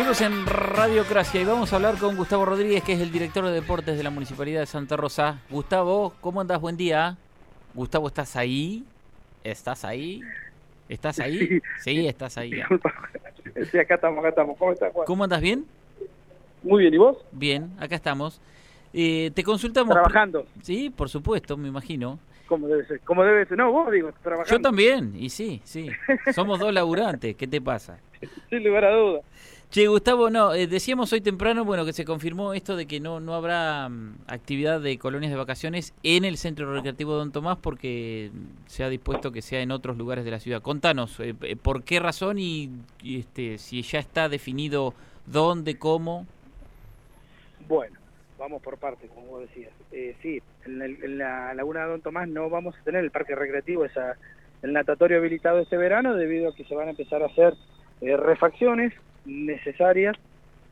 Seguimos en Radiocracia y vamos a hablar con Gustavo Rodríguez, que es el director de deportes de la Municipalidad de Santa Rosa. Gustavo, ¿cómo andas? Buen día. Gustavo, ¿estás ahí? ¿Estás ahí? ¿Estás ahí? Sí, estás ahí. Sí, acá estamos, acá estamos. ¿Cómo estás, Juan? ¿Cómo andas? ¿Bien? Muy bien, ¿y vos? Bien, acá estamos. Eh, te consultamos... Trabajando. Sí, por supuesto, me imagino. ¿Cómo debe ser? ¿Cómo debe ser? No, vos digo, trabajando. Yo también, y sí, sí. Somos dos laburantes, ¿qué te pasa? Sin lugar a duda. Che, Gustavo, no, eh, decíamos hoy temprano, bueno, que se confirmó esto de que no, no habrá mm, actividad de colonias de vacaciones en el Centro Recreativo Don Tomás porque se ha dispuesto que sea en otros lugares de la ciudad. Contanos, eh, eh, ¿por qué razón y, y, este si ya está definido dónde, cómo? Bueno, vamos por partes, como vos decías. Eh, sí, en, el- en la Laguna de Don Tomás no vamos a tener el parque recreativo, esa, el natatorio habilitado este verano, debido a que se van a empezar a hacer eh, refacciones necesarias,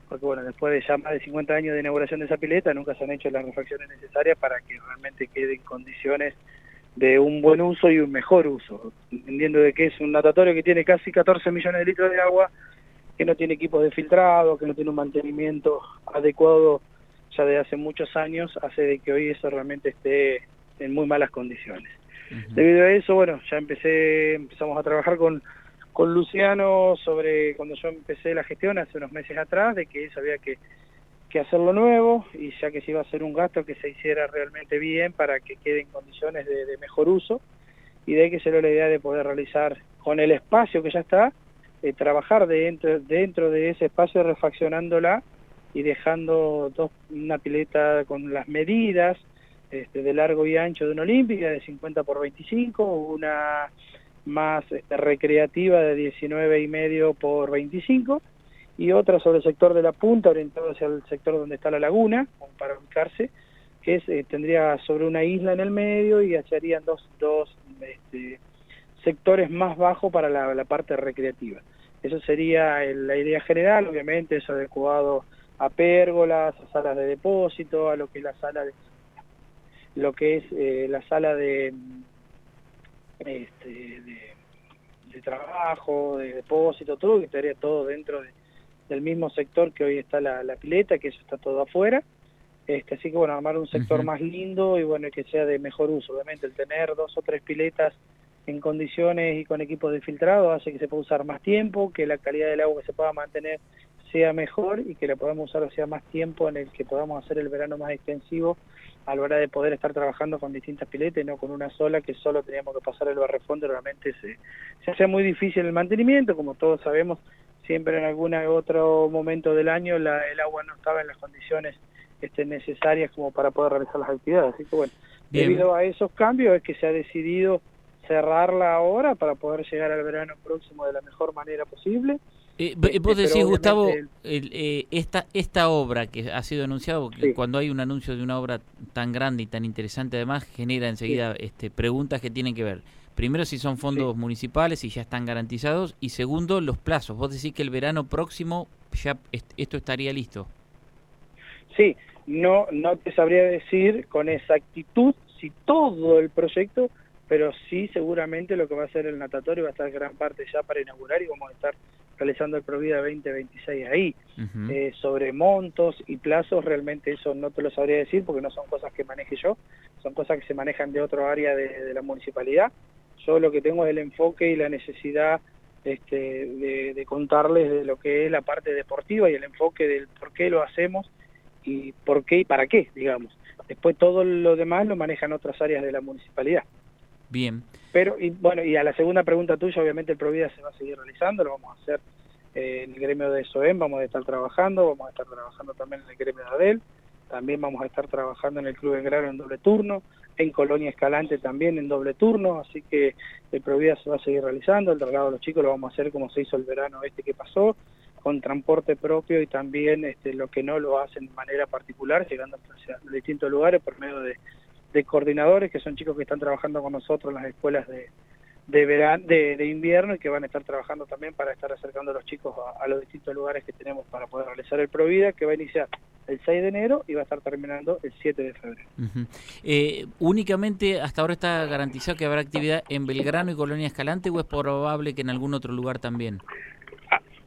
porque bueno, después de ya más de 50 años de inauguración de esa pileta, nunca se han hecho las refacciones necesarias para que realmente quede en condiciones de un buen uso y un mejor uso, entendiendo de que es un natatorio que tiene casi 14 millones de litros de agua, que no tiene equipos de filtrado, que no tiene un mantenimiento adecuado ya de hace muchos años, hace de que hoy eso realmente esté en muy malas condiciones. Debido a eso, bueno, ya empecé, empezamos a trabajar con, con Luciano sobre cuando yo empecé la gestión hace unos meses atrás, de que eso había que, que hacerlo nuevo y ya que se iba a hacer un gasto que se hiciera realmente bien para que quede en condiciones de, de mejor uso y de ahí que se dio la idea de poder realizar con el espacio que ya está, eh, trabajar dentro, dentro de ese espacio refaccionándola y dejando dos, una pileta con las medidas este, de largo y ancho de una olímpica de 50 por 25, una más este, recreativa de 19 y medio por 25 y otra sobre el sector de la punta orientado hacia el sector donde está la laguna para ubicarse que es, eh, tendría sobre una isla en el medio y harían dos, dos este, sectores más bajos para la, parte recreativa. Eso sería el- la idea general, obviamente es adecuado a pérgolas, a salas de depósito, a lo que es la sala de lo que es eh, la sala de este, de, de trabajo, de depósito, todo que estaría todo dentro de- del mismo sector que hoy está la, la pileta, que eso está todo afuera. Este, así que bueno, armar un sector más lindo y bueno, que sea de mejor uso. Obviamente el tener dos o tres piletas en condiciones y con equipos de filtrado hace que se pueda usar más tiempo, que la calidad del agua que se pueda mantener sea mejor y que la podamos usar sea más tiempo en el que podamos hacer el verano más extensivo a la hora de poder estar trabajando con distintas piletas y no con una sola que solo teníamos que pasar el barrefondo realmente se, se hace muy difícil el mantenimiento. Como todos sabemos siempre en algún otro momento del año la, el agua no estaba en las condiciones este, necesarias como para poder realizar las actividades. Así que bueno Bien. debido a esos cambios es que se ha decidido cerrarla ahora para poder llegar al verano próximo de la mejor manera posible Eh, Este, vos decís, Gustavo, el- eh, esta, esta obra que ha sido Sí. cuando hay un anuncio de una obra tan grande y tan interesante, además genera enseguida este, preguntas que tienen que ver. Primero, si son fondos municipales y ya están garantizados. Y segundo, los plazos. Vos decís que el verano próximo ya est- esto estaría listo. Sí, no, no te sabría decir con exactitud si todo el proyecto, pero sí seguramente lo que va a ser el natatorio va a estar gran parte ya para inaugurar y vamos a estar realizando el Provida 2026 ahí. Ujú. Eh, sobre montos y plazos, realmente eso no te lo sabría decir porque no son cosas que maneje yo, son cosas que se manejan de otro área de, de la municipalidad. Yo lo que tengo es el enfoque y la necesidad este, de, de contarles de lo que es la parte deportiva y el enfoque del por qué lo hacemos y por qué y para qué, digamos. Después todo lo demás lo manejan otras áreas de la municipalidad. Bien. Pero, y bueno, y a la segunda pregunta tuya, obviamente el Provida se va a seguir realizando, lo vamos a hacer eh, en el gremio de SOEM, vamos a estar trabajando, vamos a estar trabajando también en el gremio de ADEL, también vamos a estar trabajando en el Club Belgrano en doble turno, en Colonia Escalante también en doble turno, así que el Provida se va a seguir realizando, el traslado de los chicos lo vamos a hacer como se hizo el verano este que pasó, con transporte propio y también este, lo que no lo hacen de manera particular, llegando a distintos lugares por medio de, de coordinadores, que son chicos que están trabajando con nosotros en las escuelas de, de, verano, de, de, invierno y que van a estar trabajando también para estar acercando a los chicos a, a, los distintos lugares que tenemos para poder realizar el Provida, que va a iniciar el 6 de enero y va a estar terminando el 7 de febrero. Uh -huh. eh, ¿Únicamente hasta ahora está garantizado que habrá actividad en Belgrano y Colonia Escalante o es probable que en algún otro lugar también?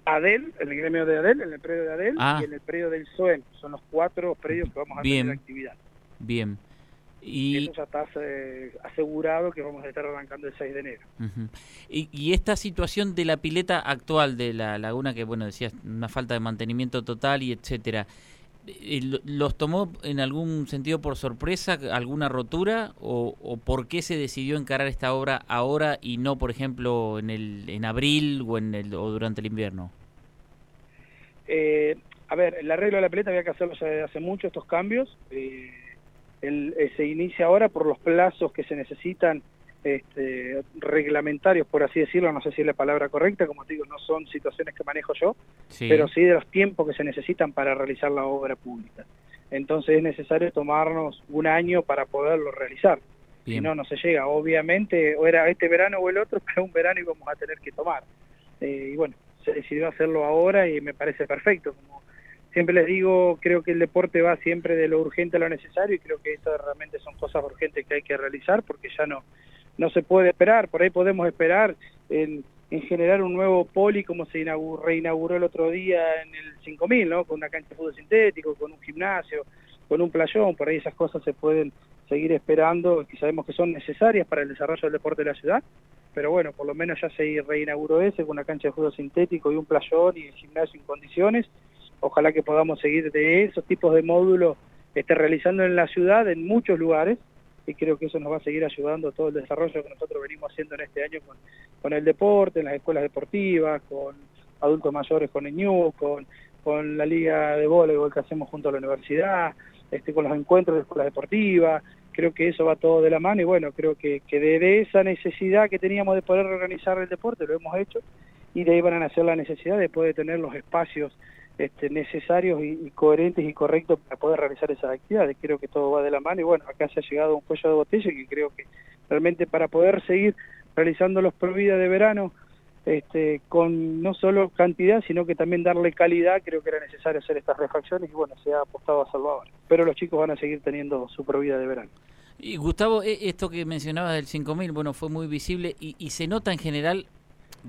ADEL, en el gremio de ADEL, en el predio de ADEL Ah. y en el predio del SOEM. Son los cuatro predios que vamos a Bien. tener actividad. Bien. Y, Eso ya está eh, asegurado que vamos a estar arrancando el 6 de enero. Y, y esta situación de la pileta actual de la laguna, que bueno, decías, una falta de mantenimiento total y etcétera, eh, lo- ¿los tomó en algún sentido por sorpresa, alguna rotura? O, ¿O por qué se decidió encarar esta obra ahora y no, por ejemplo, en, el, en abril o, en el, o durante el invierno? Eh, a ver, el arreglo de la pileta había que hacerlo hace mucho, estos cambios. Eh, el- eh, se inicia ahora por los plazos que se necesitan este, reglamentarios, por así decirlo, no sé si es la palabra correcta, como te digo, no son situaciones que manejo yo, Sí. pero sí de los tiempos que se necesitan para realizar la obra pública. Entonces es necesario tomarnos un año para poderlo realizar. Si no, no se llega. Obviamente, o era este verano o el otro, pero un verano íbamos a tener que tomar. Eh, y bueno, se decidió hacerlo ahora y me parece perfecto. Como siempre les digo, creo que el deporte va siempre de lo urgente a lo necesario y creo que estas realmente son cosas urgentes que hay que realizar porque ya no, no se puede esperar. Por ahí podemos esperar en, en generar un nuevo poli como se inauguró, reinauguró el otro día en el 5000, ¿no? Con una cancha de fútbol sintético, con un gimnasio, con un playón. Por ahí esas cosas se pueden seguir esperando, que sabemos que son necesarias para el desarrollo del deporte de la ciudad, pero bueno, por lo menos ya se reinauguró ese con una cancha de fútbol sintético y un playón y el gimnasio en condiciones. Ojalá que podamos seguir de esos tipos de módulos este, realizando en la ciudad, en muchos lugares, y creo que eso nos va a seguir ayudando a todo el desarrollo que nosotros venimos haciendo en este año con, el deporte, en las escuelas deportivas, con adultos mayores, con el NIU, con, con la liga de voleibol que hacemos junto a la universidad, este, con los encuentros de escuelas deportivas, creo que eso va todo de la mano y bueno, creo que, que de, de esa necesidad que teníamos de poder organizar el deporte lo hemos hecho y de ahí van a nacer la necesidad de poder tener los espacios este, necesarios y, coherentes y correctos para poder realizar esas actividades. Creo que todo va de la mano y bueno, acá se ha llegado a un cuello de botella que creo que realmente para poder seguir realizando los providas de verano este, con no solo cantidad, sino que también darle calidad, creo que era necesario hacer estas refacciones y bueno, se ha apostado a hacerlo ahora. Pero los chicos van a seguir teniendo su provida de verano. Y Gustavo, e- esto que mencionabas del 5000, bueno, fue muy visible y, y se nota en general,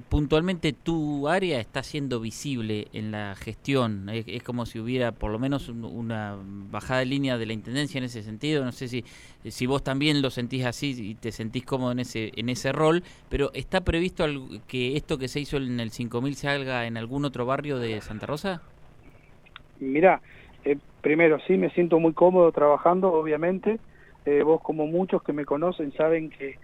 puntualmente tu área está siendo visible en la gestión. Es, como si hubiera por lo menos un- una bajada de línea de la intendencia en ese sentido. No sé si, si vos también lo sentís así y te sentís cómodo en ese, en ese rol, pero ¿está previsto que esto que se hizo en el 5000 se haga en algún otro barrio de Santa Rosa? Mirá, eh, primero, sí me siento muy cómodo trabajando, obviamente. Eh, vos, como muchos que me conocen, saben que,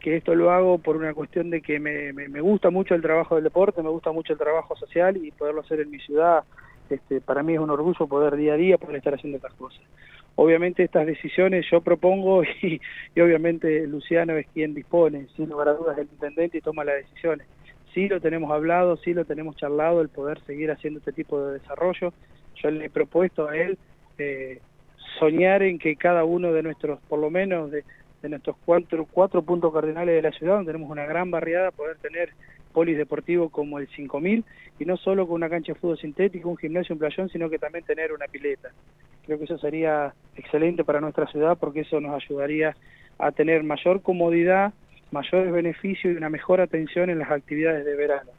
que esto lo hago por una cuestión de que me, me, me gusta mucho el trabajo del deporte, me gusta mucho el trabajo social y poderlo hacer en mi ciudad. Este, para mí es un orgullo poder día a día poder estar haciendo estas cosas. Obviamente estas decisiones yo propongo y, obviamente Luciano es quien dispone, sin lugar a dudas, el intendente y toma las decisiones. Sí lo tenemos hablado, sí lo tenemos charlado, el poder seguir haciendo este tipo de desarrollo. Yo le he propuesto a él eh, soñar en que cada uno de nuestros, por lo menos de, de nuestros cuatro, cuatro puntos cardinales de la ciudad, donde tenemos una gran barriada, poder tener polideportivo como el 5000 y no solo con una cancha de fútbol sintético, un gimnasio, un playón, sino que también tener una pileta. Creo que eso sería excelente para nuestra ciudad porque eso nos ayudaría a tener mayor comodidad, mayores beneficios y una mejor atención en las actividades de verano.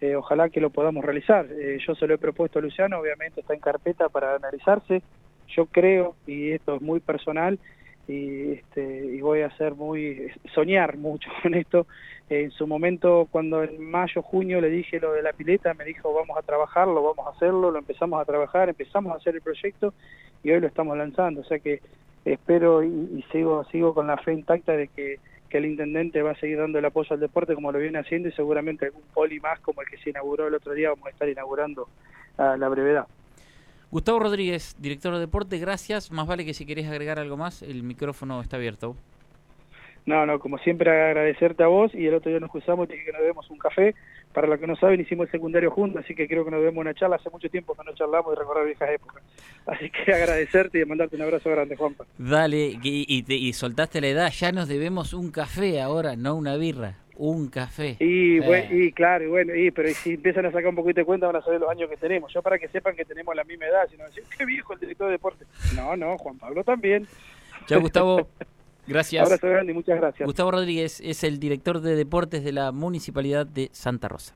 Eh, ojalá que lo podamos realizar. Eh, yo se lo he propuesto a Luciano, obviamente está en carpeta para analizarse. Yo creo, y esto es muy personal, y, este, y voy a ser muy soñar mucho con esto. En su momento, cuando en mayo, junio le dije lo de la pileta, me dijo vamos a trabajarlo, vamos a hacerlo, lo empezamos a trabajar, empezamos a hacer el proyecto y hoy lo estamos lanzando. O sea que espero y, y sigo, sigo con la fe intacta de que que el intendente va a seguir dando el apoyo al deporte como lo viene haciendo y seguramente algún poli más como el que se inauguró el otro día vamos a estar inaugurando a la brevedad. Gustavo Rodríguez, director de deporte, gracias. Más vale que si querés agregar algo más, el micrófono está abierto. No, no, como siempre agradecerte a vos y el otro día nos cruzamos y dije que nos debemos un café. Para los que no saben, hicimos el secundario juntos, así que creo que nos debemos una charla. Hace mucho tiempo que no charlamos y recordar viejas épocas. Así que agradecerte y mandarte un abrazo grande, Juanpa. Dale, y, y, te, y soltaste la edad, ya nos debemos un café ahora, no una birra, un café. Y, Eh. bueno, y claro, y bueno, y, pero si empiezan a sacar un poquito de cuenta van a saber los años que tenemos. Yo para que sepan que tenemos la misma edad, sino decir, qué viejo el director de deporte. No, no, Juan Pablo también. Chao, Gustavo. Gracias. Abrazo grande muchas gracias. Gustavo Rodríguez es el director de deportes de la Municipalidad de Santa Rosa.